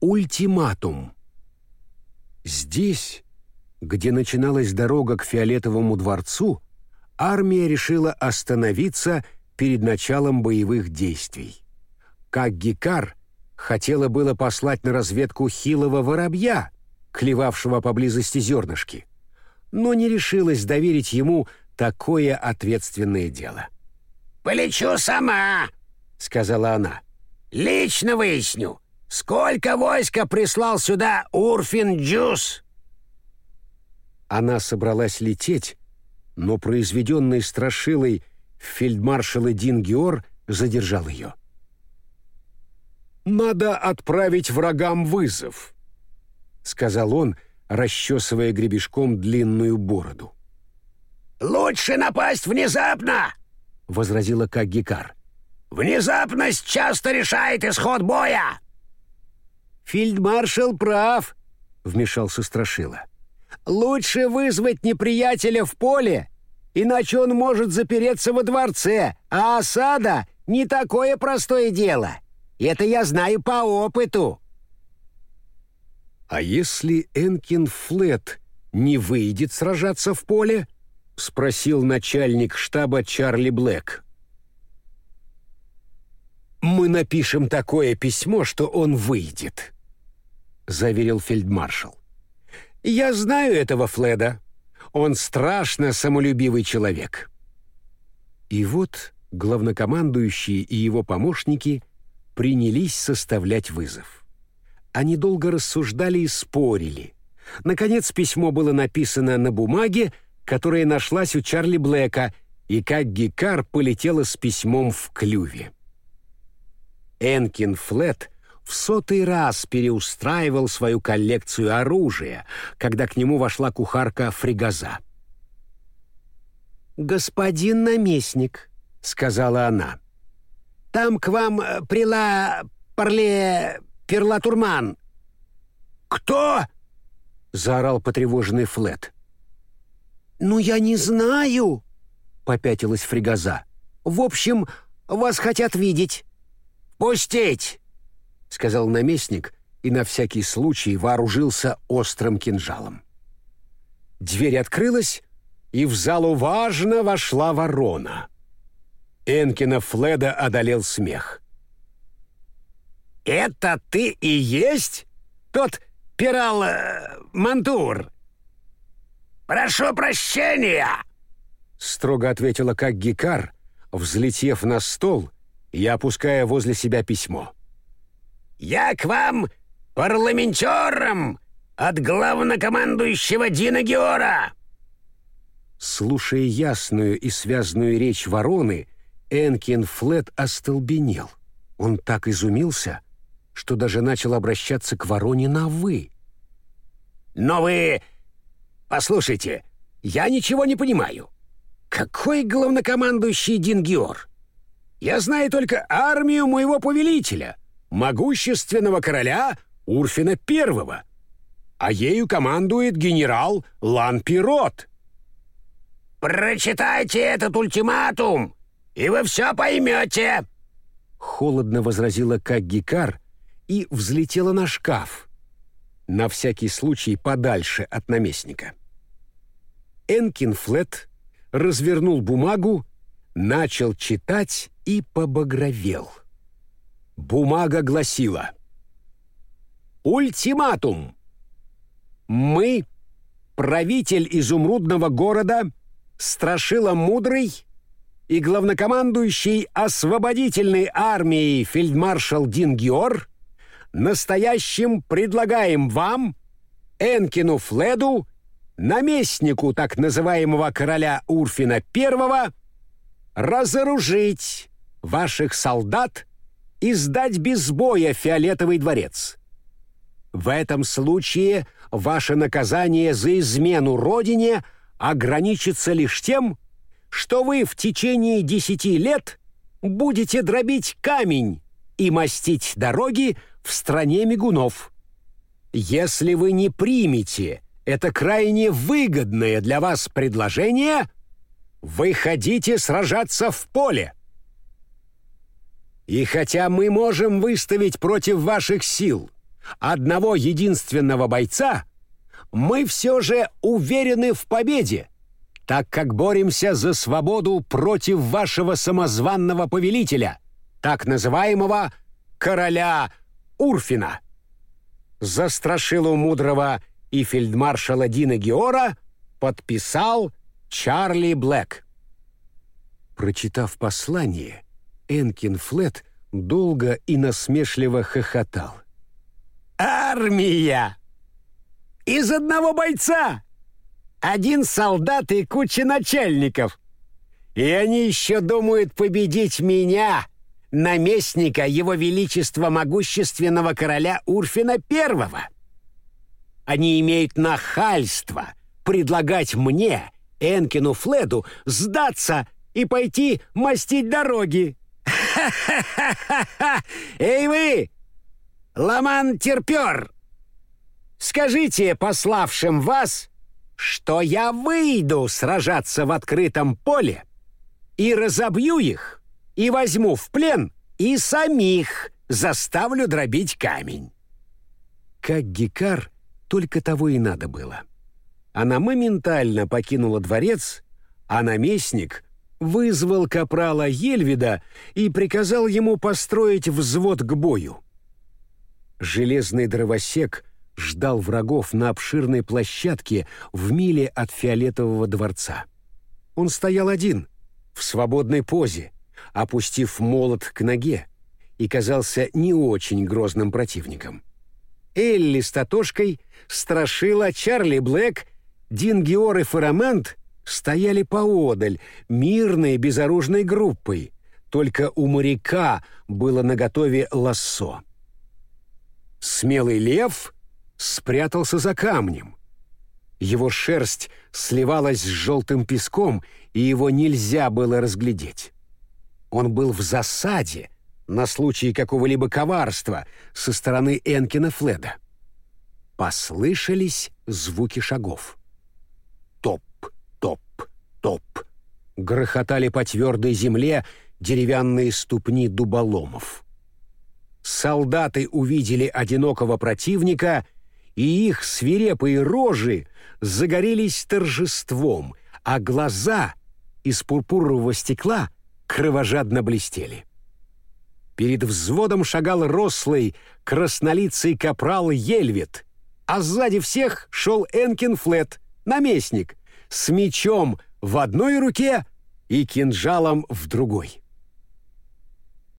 Ультиматум. Здесь, где начиналась дорога к Фиолетовому дворцу, армия решила остановиться перед началом боевых действий. Как Гикар хотела было послать на разведку хилого воробья, клевавшего поблизости зернышки, но не решилась доверить ему такое ответственное дело. «Полечу сама», — сказала она. «Лично выясню, сколько войска прислал сюда Урфин Джус». Она собралась лететь, но произведенный страшилой фельдмаршал Дин Геор задержал ее. «Надо отправить врагам вызов», — сказал он, расчесывая гребешком длинную бороду. «Лучше напасть внезапно!» — возразила Каггикар. «Внезапность часто решает исход боя!» «Фельдмаршал прав», — вмешался Страшила. «Лучше вызвать неприятеля в поле, иначе он может запереться во дворце, а осада — не такое простое дело. Это я знаю по опыту». «А если Энкин Флет не выйдет сражаться в поле?» — спросил начальник штаба Чарли Блэк. «Мы напишем такое письмо, что он выйдет», — заверил фельдмаршал. «Я знаю этого Фледа. Он страшно самолюбивый человек». И вот главнокомандующие и его помощники принялись составлять вызов. Они долго рассуждали и спорили. Наконец письмо было написано на бумаге, которая нашлась у Чарли Блэка, и как Гикар полетела с письмом в клюве. Энкин Флет в сотый раз переустраивал свою коллекцию оружия, когда к нему вошла кухарка Фригаза. «Господин наместник», — сказала она, — «там к вам э, прила парле Перлатурман». «Кто?» — заорал потревоженный Флет. «Ну, я не знаю», — попятилась Фригаза. «В общем, вас хотят видеть». «Пустить!» — сказал наместник и на всякий случай вооружился острым кинжалом. Дверь открылась, и в залу важно вошла ворона. Энкина Фледа одолел смех. «Это ты и есть тот пирал э, Мантур?» «Прошу прощения!» Строго ответила как Гикар, взлетев на стол и опуская возле себя письмо. «Я к вам парламентером от главнокомандующего Дина Геора!» Слушая ясную и связную речь вороны, Энкин Флет остолбенел. Он так изумился, что даже начал обращаться к вороне на «вы». «Но вы... Послушайте, я ничего не понимаю. Какой главнокомандующий Дингиор? Я знаю только армию моего повелителя, могущественного короля Урфина Первого, а ею командует генерал Лан-Пирот». «Прочитайте этот ультиматум, и вы все поймете!» Холодно возразила Каггикар, и взлетела на шкаф, на всякий случай подальше от наместника. Энкин Флет развернул бумагу, начал читать и побагровел. Бумага гласила «Ультиматум! Мы, правитель изумрудного города, Страшила Мудрый и главнокомандующий освободительной армией фельдмаршал Дин Геор настоящим предлагаем вам, Энкину Фледу, наместнику так называемого короля Урфина I, разоружить ваших солдат и сдать без боя фиолетовый дворец. В этом случае ваше наказание за измену родине ограничится лишь тем, что вы в течение десяти лет будете дробить камень и мастить дороги в стране мигунов. Если вы не примете это крайне выгодное для вас предложение, выходите сражаться в поле. И хотя мы можем выставить против ваших сил одного единственного бойца, мы все же уверены в победе, так как боремся за свободу против вашего самозванного повелителя, так называемого короля Урфина. За страшилу мудрого и фельдмаршала Дина Геора подписал Чарли Блэк. Прочитав послание, Энкин Флет долго и насмешливо хохотал. «Армия! Из одного бойца! Один солдат и куча начальников! И они еще думают победить меня, наместника его величества могущественного короля Урфина Первого! Они имеют нахальство предлагать мне, Энкину Фледу, сдаться и пойти мастить дороги!» Эй вы, Ламан-терпер! Скажите пославшим вас, что я выйду сражаться в открытом поле и разобью их, и возьму в плен, и самих заставлю дробить камень. Как Гикар, только того и надо было. Она моментально покинула дворец, а наместник вызвал капрала Ельвида и приказал ему построить взвод к бою. Железный дровосек ждал врагов на обширной площадке в миле от Фиолетового дворца. Он стоял один, в свободной позе, опустив молот к ноге, и казался не очень грозным противником. Элли с Татошкой, Страшила, Чарли Блэк, Дингиор и Фарамант стояли поодаль, мирной безоружной группой. Только у моряка было наготове лассо. Смелый лев спрятался за камнем. Его шерсть сливалась с желтым песком, и его нельзя было разглядеть. Он был в засаде на случай какого-либо коварства со стороны Энкина Фледа. Послышались звуки шагов. Топ. Грохотали по твердой земле деревянные ступни дуболомов. Солдаты увидели одинокого противника, и их свирепые рожи загорелись торжеством, а глаза из пурпурового стекла кровожадно блестели. Перед взводом шагал рослый, краснолицый капрал Ельвит, а сзади всех шел Энкин Флет, наместник, с мечом в одной руке и кинжалом в другой.